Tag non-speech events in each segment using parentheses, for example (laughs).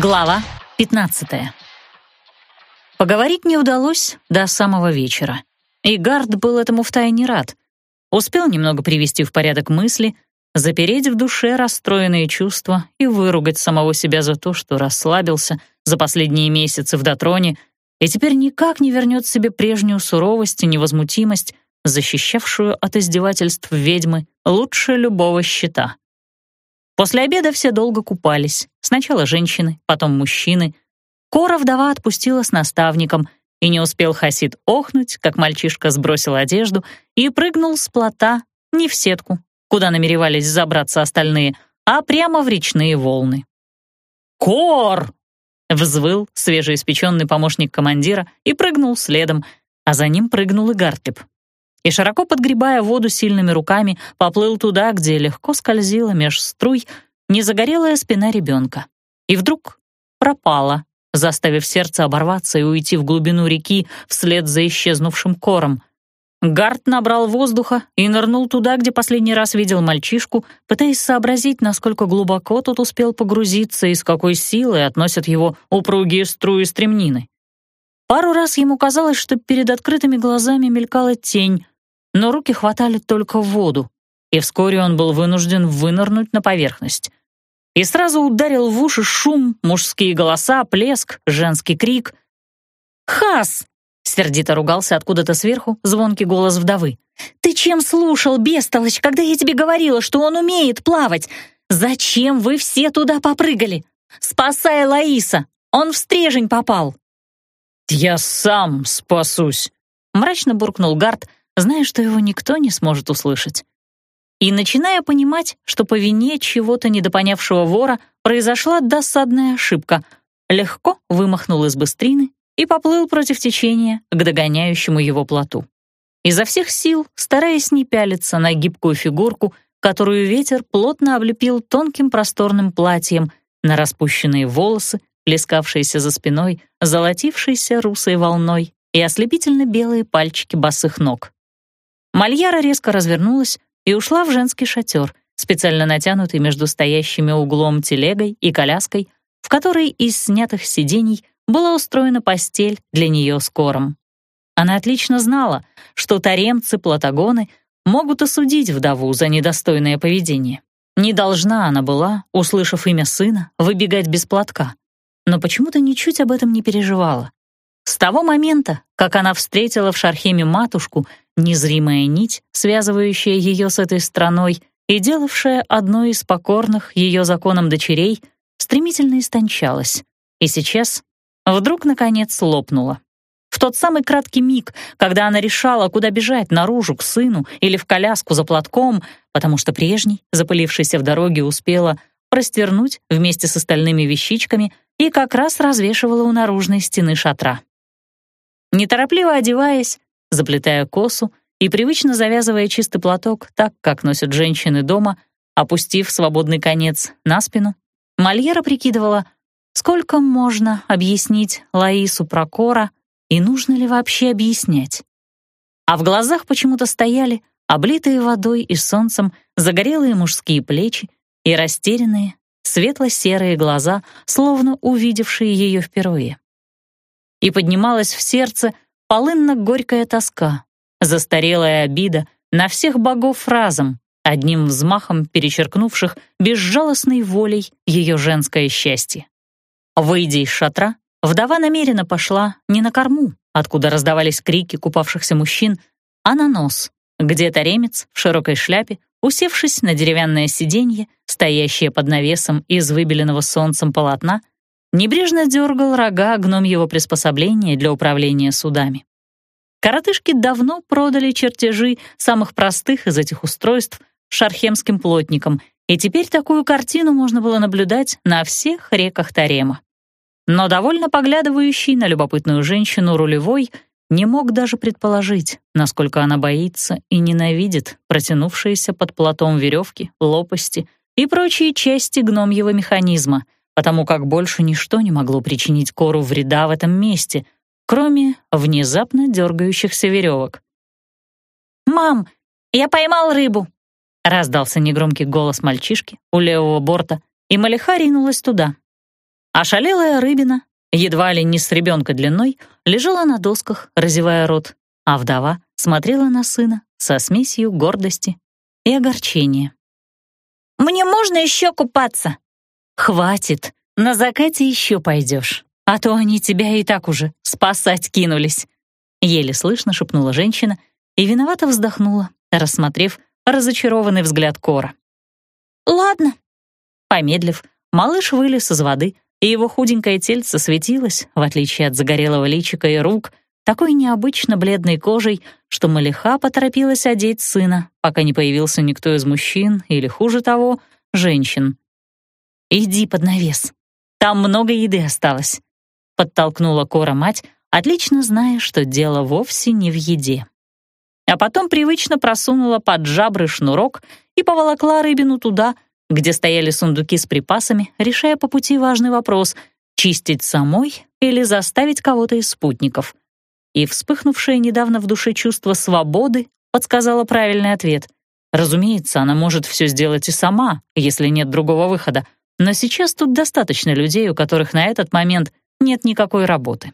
Глава 15 Поговорить не удалось до самого вечера. И Гард был этому втайне рад. Успел немного привести в порядок мысли, запереть в душе расстроенные чувства и выругать самого себя за то, что расслабился за последние месяцы в Дотроне и теперь никак не вернет себе прежнюю суровость и невозмутимость, защищавшую от издевательств ведьмы лучше любого щита. После обеда все долго купались. Сначала женщины, потом мужчины. Кора вдова отпустила с наставником, и не успел Хасид охнуть, как мальчишка сбросил одежду и прыгнул с плота не в сетку, куда намеревались забраться остальные, а прямо в речные волны. «Кор!» — взвыл свежеиспеченный помощник командира и прыгнул следом, а за ним прыгнул и Гартлеб и, широко подгребая воду сильными руками, поплыл туда, где легко скользила меж струй незагорелая спина ребенка. И вдруг пропала, заставив сердце оборваться и уйти в глубину реки вслед за исчезнувшим кором. Гарт набрал воздуха и нырнул туда, где последний раз видел мальчишку, пытаясь сообразить, насколько глубоко тот успел погрузиться и с какой силой относят его упругие струи стремнины. Пару раз ему казалось, что перед открытыми глазами мелькала тень, но руки хватали только воду, и вскоре он был вынужден вынырнуть на поверхность. И сразу ударил в уши шум, мужские голоса, плеск, женский крик. «Хас!» — сердито ругался откуда-то сверху звонкий голос вдовы. «Ты чем слушал, бестолочь, когда я тебе говорила, что он умеет плавать? Зачем вы все туда попрыгали? Спасай Лаиса! Он в стрежень попал!» «Я сам спасусь!» — мрачно буркнул Гард, зная, что его никто не сможет услышать. И начиная понимать, что по вине чего-то недопонявшего вора произошла досадная ошибка, легко вымахнул из быстрины и поплыл против течения к догоняющему его плоту. Изо всех сил, стараясь не пялиться на гибкую фигурку, которую ветер плотно облепил тонким просторным платьем, на распущенные волосы, плескавшиеся за спиной, золотившиеся русой волной и ослепительно белые пальчики босых ног. Мальяра резко развернулась и ушла в женский шатер, специально натянутый между стоящими углом телегой и коляской, в которой из снятых сидений была устроена постель для нее с кором. Она отлично знала, что таремцы-платагоны могут осудить вдову за недостойное поведение. Не должна она была, услышав имя сына, выбегать без платка. Но почему-то ничуть об этом не переживала. С того момента, как она встретила в Шархеме матушку, незримая нить, связывающая ее с этой страной и делавшая одной из покорных ее законам дочерей, стремительно истончалась. И сейчас вдруг, наконец, лопнула. В тот самый краткий миг, когда она решала, куда бежать, наружу, к сыну или в коляску за платком, потому что прежний, запылившийся в дороге, успела простернуть вместе с остальными вещичками и как раз развешивала у наружной стены шатра. Неторопливо одеваясь, заплетая косу и привычно завязывая чистый платок так, как носят женщины дома, опустив свободный конец на спину, Мольера прикидывала, сколько можно объяснить Лаису про Кора и нужно ли вообще объяснять. А в глазах почему-то стояли облитые водой и солнцем загорелые мужские плечи и растерянные, светло-серые глаза, словно увидевшие ее впервые и поднималась в сердце полынно-горькая тоска, застарелая обида на всех богов разом, одним взмахом перечеркнувших безжалостной волей ее женское счастье. Выйдя из шатра, вдова намеренно пошла не на корму, откуда раздавались крики купавшихся мужчин, а на нос, где таремец в широкой шляпе, усевшись на деревянное сиденье, стоящее под навесом из выбеленного солнцем полотна, небрежно дергал рога гномьего приспособления для управления судами. Коротышки давно продали чертежи самых простых из этих устройств шархемским плотникам, и теперь такую картину можно было наблюдать на всех реках Тарема. Но довольно поглядывающий на любопытную женщину рулевой не мог даже предположить, насколько она боится и ненавидит протянувшиеся под платом веревки, лопасти и прочие части гномьего механизма — потому как больше ничто не могло причинить кору вреда в этом месте, кроме внезапно дергающихся веревок. «Мам, я поймал рыбу!» — раздался негромкий голос мальчишки у левого борта, и Малиха ринулась туда. Ошалелая рыбина, едва ли не с ребенка длиной, лежала на досках, разевая рот, а вдова смотрела на сына со смесью гордости и огорчения. «Мне можно еще купаться?» «Хватит, на закате еще пойдешь, а то они тебя и так уже спасать кинулись», еле слышно шепнула женщина и виновато вздохнула, рассмотрев разочарованный взгляд Кора. «Ладно». Помедлив, малыш вылез из воды, и его худенькое тельце светилось, в отличие от загорелого личика и рук, такой необычно бледной кожей, что Малиха поторопилась одеть сына, пока не появился никто из мужчин или, хуже того, женщин. «Иди под навес. Там много еды осталось», — подтолкнула Кора мать, отлично зная, что дело вовсе не в еде. А потом привычно просунула под жабры шнурок и поволокла рыбину туда, где стояли сундуки с припасами, решая по пути важный вопрос — чистить самой или заставить кого-то из спутников. И вспыхнувшее недавно в душе чувство свободы подсказало правильный ответ. Разумеется, она может все сделать и сама, если нет другого выхода, но сейчас тут достаточно людей, у которых на этот момент нет никакой работы.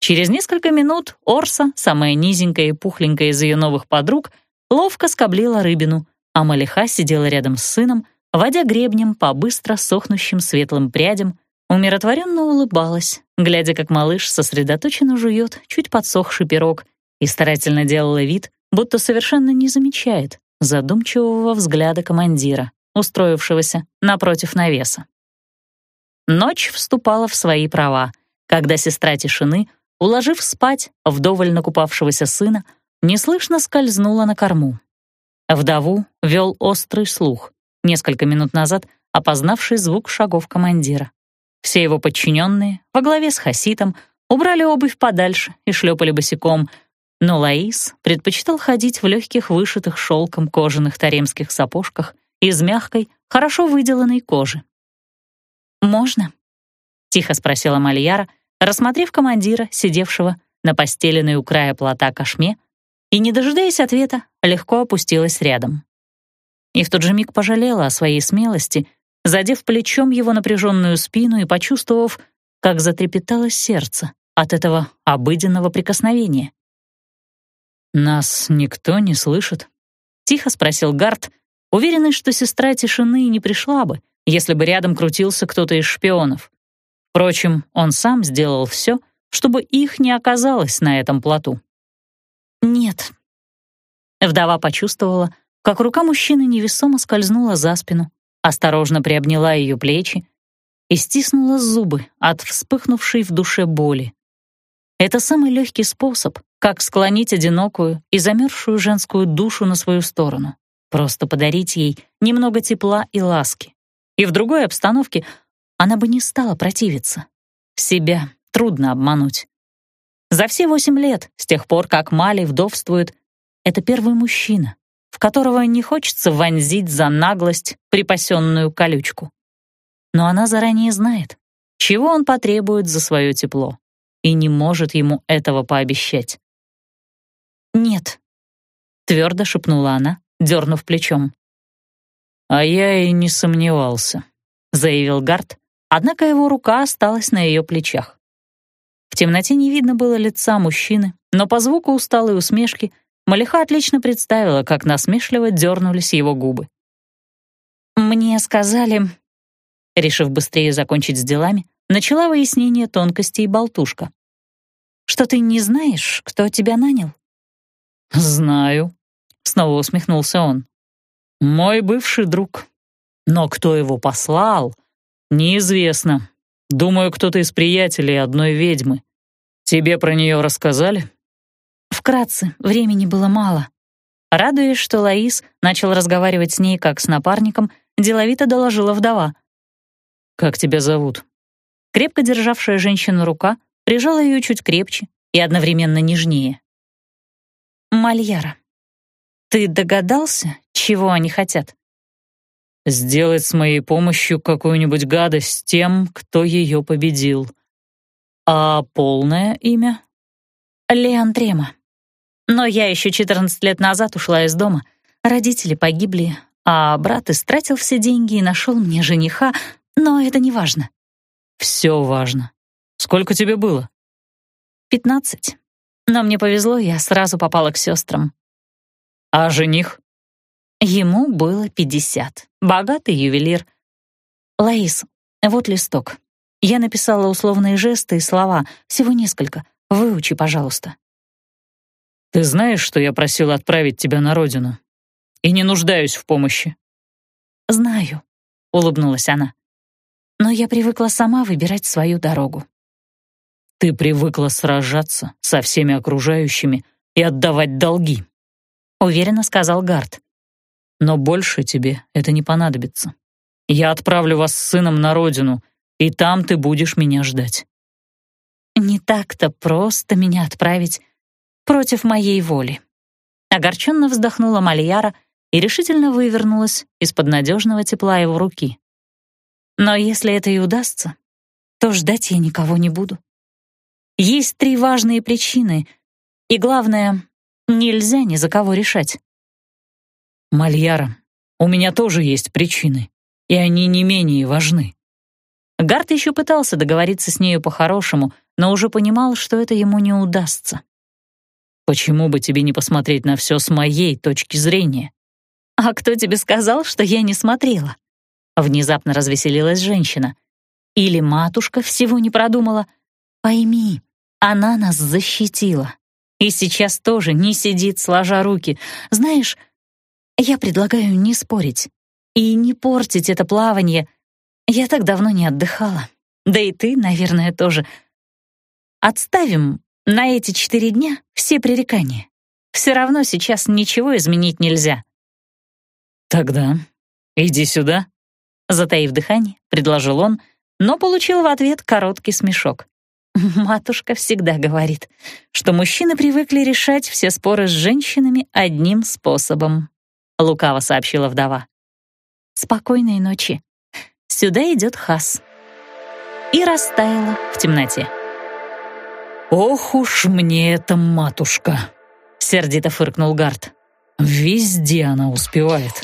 Через несколько минут Орса, самая низенькая и пухленькая из ее новых подруг, ловко скоблила рыбину, а Малиха сидела рядом с сыном, водя гребнем по быстро сохнущим светлым прядям, умиротворенно улыбалась, глядя, как малыш сосредоточенно жует чуть подсохший пирог и старательно делала вид, будто совершенно не замечает задумчивого взгляда командира, устроившегося напротив навеса. Ночь вступала в свои права, когда сестра тишины Уложив спать вдоволь накупавшегося сына, неслышно скользнула на корму. Вдову вел острый слух, несколько минут назад опознавший звук шагов командира. Все его подчиненные, во главе с Хаситом, убрали обувь подальше и шлепали босиком, но Лаис предпочитал ходить в легких вышитых шелком кожаных таремских сапожках из мягкой, хорошо выделанной кожи. «Можно?» — тихо спросила Мальяра, рассмотрев командира, сидевшего на постеленной у края плота кошме, и, не дожидаясь ответа, легко опустилась рядом. И в тот же миг пожалела о своей смелости, задев плечом его напряженную спину и почувствовав, как затрепетало сердце от этого обыденного прикосновения. «Нас никто не слышит?» — тихо спросил Гарт, уверенный, что сестра тишины не пришла бы, если бы рядом крутился кто-то из шпионов. Впрочем, он сам сделал все, чтобы их не оказалось на этом плоту. «Нет». Вдова почувствовала, как рука мужчины невесомо скользнула за спину, осторожно приобняла ее плечи и стиснула зубы от вспыхнувшей в душе боли. Это самый легкий способ, как склонить одинокую и замерзшую женскую душу на свою сторону. Просто подарить ей немного тепла и ласки. И в другой обстановке она бы не стала противиться. Себя трудно обмануть. За все восемь лет, с тех пор, как Мали вдовствует, это первый мужчина, в которого не хочется вонзить за наглость припасенную колючку. Но она заранее знает, чего он потребует за свое тепло, и не может ему этого пообещать. «Нет», — твердо шепнула она, дернув плечом. «А я и не сомневался», — заявил Гарт, однако его рука осталась на ее плечах. В темноте не видно было лица мужчины, но по звуку усталой усмешки Малиха отлично представила, как насмешливо дернулись его губы. «Мне сказали...» Решив быстрее закончить с делами, начала выяснение тонкостей болтушка. «Что ты не знаешь, кто тебя нанял?» «Знаю», — снова усмехнулся он. «Мой бывший друг. Но кто его послал, «Неизвестно. Думаю, кто-то из приятелей одной ведьмы. Тебе про нее рассказали?» Вкратце, времени было мало. Радуясь, что Лаис начал разговаривать с ней как с напарником, деловито доложила вдова. «Как тебя зовут?» Крепко державшая женщину рука прижала ее чуть крепче и одновременно нежнее. «Мальяра, ты догадался, чего они хотят?» сделать с моей помощью какую-нибудь гадость тем, кто ее победил. А полное имя? Леон Трема. Но я еще 14 лет назад ушла из дома. Родители погибли, а брат истратил все деньги и нашел мне жениха, но это не важно. все важно. Сколько тебе было?» «Пятнадцать. Но мне повезло, я сразу попала к сестрам». «А жених?» Ему было пятьдесят. Богатый ювелир. «Лаис, вот листок. Я написала условные жесты и слова, всего несколько. Выучи, пожалуйста». «Ты знаешь, что я просил отправить тебя на родину? И не нуждаюсь в помощи». «Знаю», — улыбнулась она. «Но я привыкла сама выбирать свою дорогу». «Ты привыкла сражаться со всеми окружающими и отдавать долги», — уверенно сказал Гард. «Но больше тебе это не понадобится. Я отправлю вас с сыном на родину, и там ты будешь меня ждать». «Не так-то просто меня отправить против моей воли. Огорченно вздохнула Мальяра и решительно вывернулась из-под надежного тепла его руки. Но если это и удастся, то ждать я никого не буду. Есть три важные причины, и главное, нельзя ни за кого решать. Мальяра, у меня тоже есть причины, и они не менее важны. Гарт еще пытался договориться с нею по-хорошему, но уже понимал, что это ему не удастся. Почему бы тебе не посмотреть на все с моей точки зрения? А кто тебе сказал, что я не смотрела? Внезапно развеселилась женщина. Или матушка всего не продумала? Пойми, она нас защитила. И сейчас тоже не сидит сложа руки. Знаешь, я предлагаю не спорить и не портить это плавание. Я так давно не отдыхала. Да и ты, наверное, тоже. Отставим на эти четыре дня все пререкания. Все равно сейчас ничего изменить нельзя. Тогда иди сюда, затаив дыхание, предложил он, но получил в ответ короткий смешок. (laughs) Матушка всегда говорит, что мужчины привыкли решать все споры с женщинами одним способом, лукаво сообщила вдова. Спокойной ночи. Сюда идет Хас. И растаяла в темноте. «Ох уж мне эта матушка!» — сердито фыркнул Гард. «Везде она успевает».